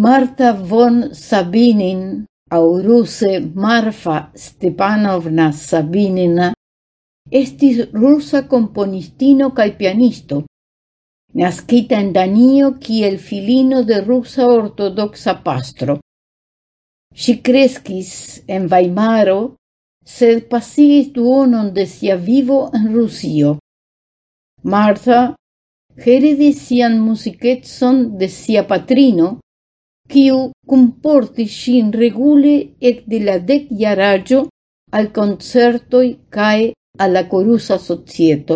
Marta von Sabinin, au ruse Marfa Stepanovna Sabinina, estis rusa componistino cae pianisto, nascita en Danio el filino de rusa ortodoxa pastro. Si crescis en Weimaro, sed pasigis duonon de sia vivo en Rusio. Marta heredis sian musicetson de sia patrino, quiu comporti sin regule ec de la dec iaraggio al concertoi cae alla corusa societo.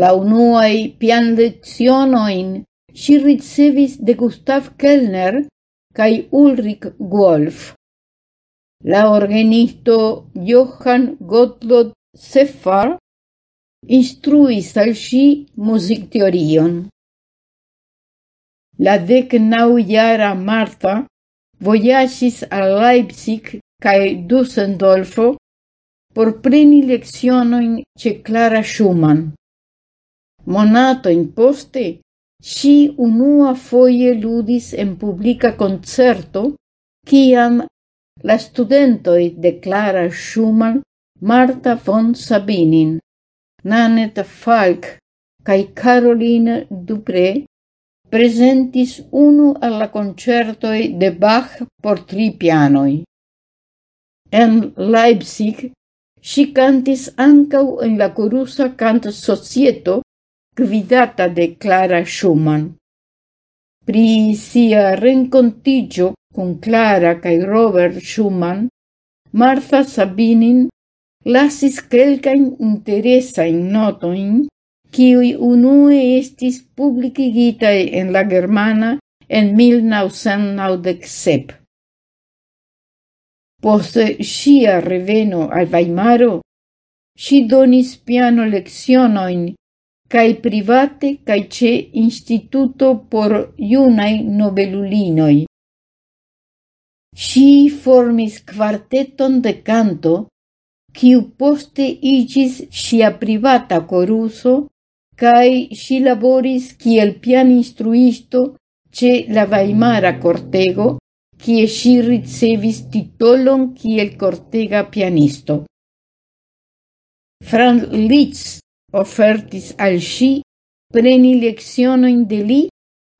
La unuae pian lezionoin si ricevis de Gustav Kellner cae Ulrich Wolf. La organisto Johann Gottlob Seffar instruis al si musicteorion la dec nau iara Marta voyagis a Leipzig cae Dusseldorfo por preni leccionoin ce Clara Schumann. Monatojn poste si unua foie ludis en publica concerto ciam la studentoi de Clara Schumann, Marta von Sabinin, Nanette Falk cae Caroline Dupré presentis unu al la concertoi de Bach por tri pianoi. En Leipzig si cantis ancau en la corusa cant societo gvidata de Clara Schumann. Pri sia rencontigio con Clara cae Robert Schumann, Martha Sabinin lasis quelcain interessain notoin kiui unue estis publikigitaj en la germana en 1997. Post sia reveno al Weimaro, si donis piano leccionoin cae private cae ce instituto por junaj nobelulinoi. Si formis quarteton de canto, quiu poste igis sia privata coruso cae si laboris kiel pianinstruisto ce la Weimara Cortego, kie si ricevis titolon kiel cortega pianisto. Franz Liszt offertis al si preni leccionoin de li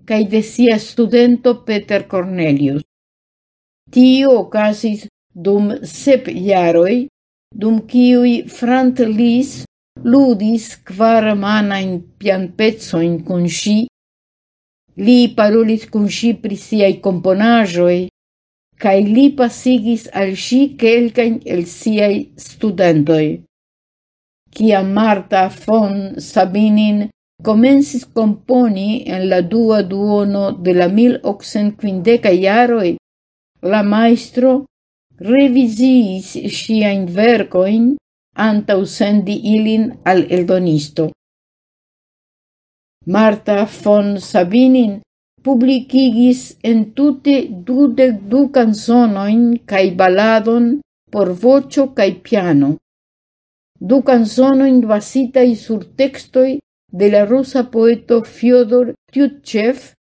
cae de sia studento Peter Cornelius. Tio ocasis dum sep jaroi, dum kiui Franz Liszt ludis kvar manajn pianpecojn kun si, li parolis kun si pri siai componajoi, cae li pasigis al si quelcain el siai studentoi. Cia Marta von Sabinin comensis componi en la dua duono de la 1850 iaroi, la maestro revisiis siain vercoin antau sendi ilin al eldonisto. Marta von Sabinin publicigis en tute dudec du canzonoin cae baladon por vocio cae piano. Du canzonoin basitai sur textoi de la rusa poeto Fyodor Tyutchev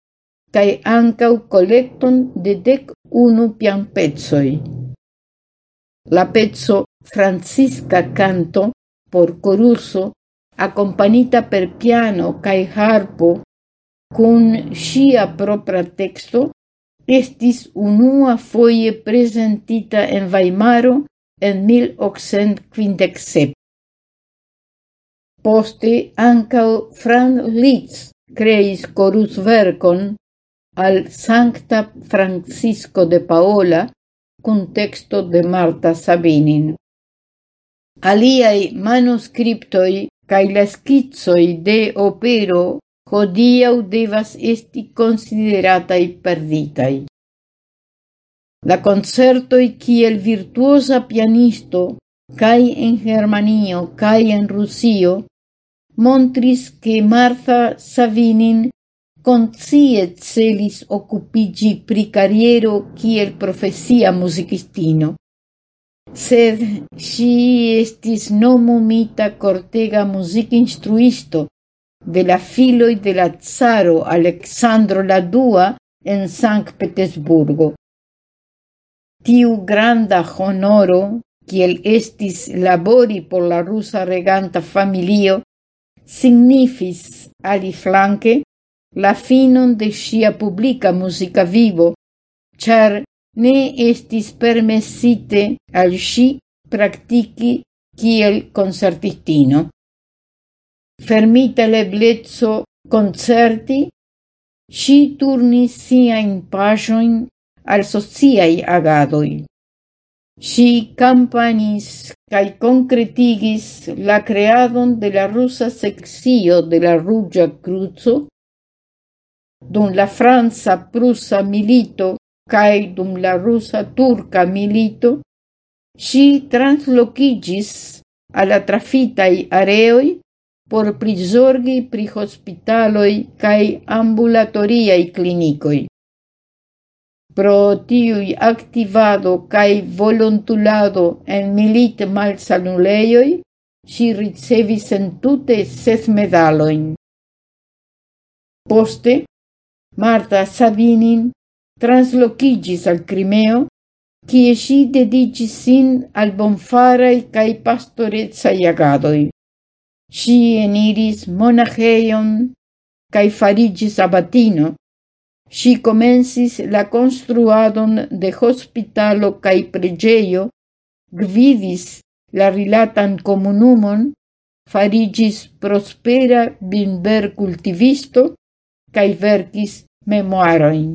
cae ancau collecton de dec unu pian pezzoi. La pezzo Francisca canto por coruso accompagnita per piano cae harpo con sia propria texto estis unua foie presentita en Weimaro en 1857. Poste ancao Franz Liszt creis corus vercon al Sancta Francisco de Paola con texto de Marta Sabinin Aliai manuscriptoi cae la schizoi de opero hodiau devas esti consideratai perditai. La concertoi kiel virtuosa pianisto cae en Germanio cae en Rusio montris che Martha Savinin concie celis occupigi pri carriero kiel profesia musicistino sed si estis nomumita cortega music instruisto de la filoi de la zaro Aleksandro la Dua en Sankt Petersburgo. Tiu granda honoro, kiel estis labori por la rusa reganta familio, signifis, aliflanke, la finon de sia publica musica vivo, char ne estis permesite al si practici kiel concertistino. Fermita leblezzo concerti, si turnis siajn pasioin al sociai agadoi. Si campanis cae concretigis la creadon de la rusa sexio de la Rugia Cruzo, dum la Franza-Prusa milito cae dum la rusa turca milito ŝi translokiĝis al trafitai areoi por prisorgi pri hospitaloi cae ambulatoriai clinicoi. Pro tiui aktivado cae volontulado en milit malsanuleioi, si ricevis entute ses medaloin. Poste, Marta Sabinin translocigis al Crimeo, cie si dedicis sin al bonfaraj cae pastorecaj agadoj. Si eniris monaĥejon cae farigis abatino. Si comensis la construadon de hospitalo cae pregeio, gvidis la rilatan comunumon, farigis prospera bimber cultivisto, cae verkis memoaroin.